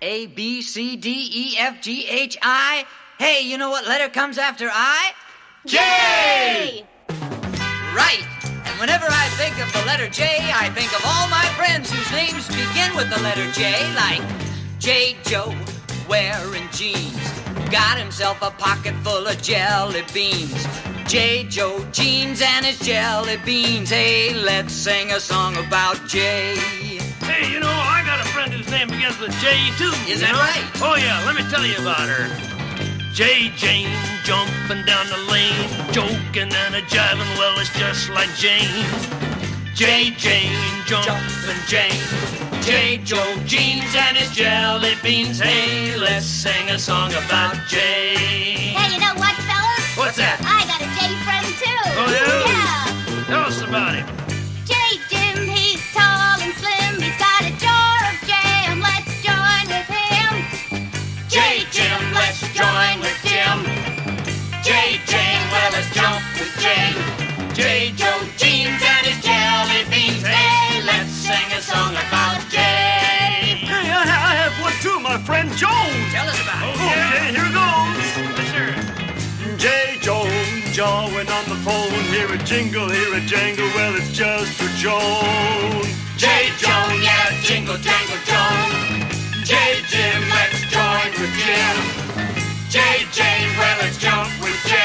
A, B, C, D, E, F, G, H, I. Hey, you know what letter comes after I? J! Right. And whenever I think of the letter J, I think of all my friends whose names begin with the letter J, like J. Joe, wearing jeans. Got himself a pocket full of jelly beans. J. Joe jeans and his jelly beans. Hey, let's sing a song about J. with J, too. Is that know? right? Oh, yeah, let me tell you about her. J. Jane jumping down the lane, joking and a jiving, well, it's just like Jane. J. Jane jumping Jane. J. Joe jeans and his jelly beans. Hey, let's sing a song about J. let's join with Jim. J. Jane, well, let's jump with Jane. J. Joe jeans and his jelly beans. Hey, let's sing a song about Jay. Hey, I, I have one too, my friend Joan. Tell us about it. Okay, here goes. Yes, sir. J. Joan, jawing on the phone. Hear a jingle, hear a jangle. Well, it's just for Joan. Let's jump with Jane.